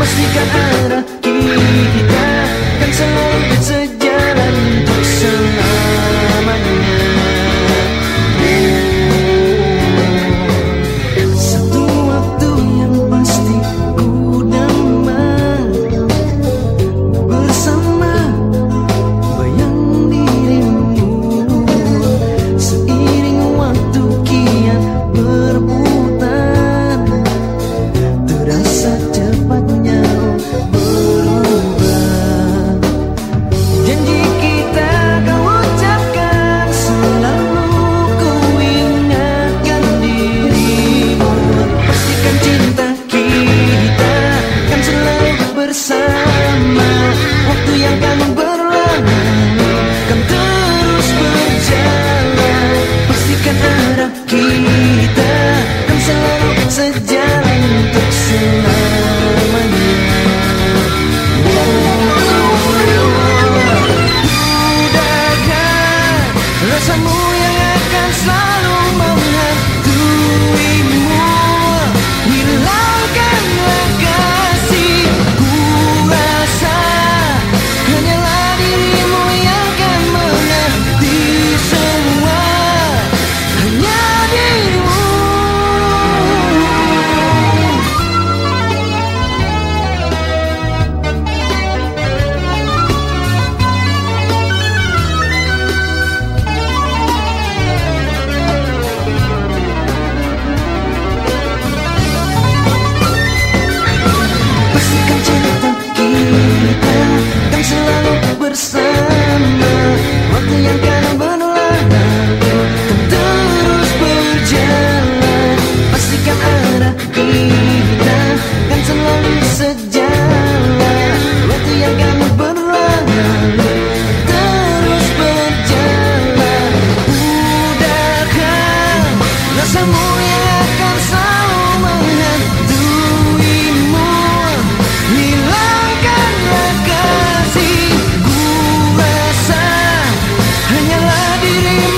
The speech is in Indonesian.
Pastikan anak kita ke kita Dan selalu sejalan untuk selamanya. Mudahkan rasamu yang akan selalu city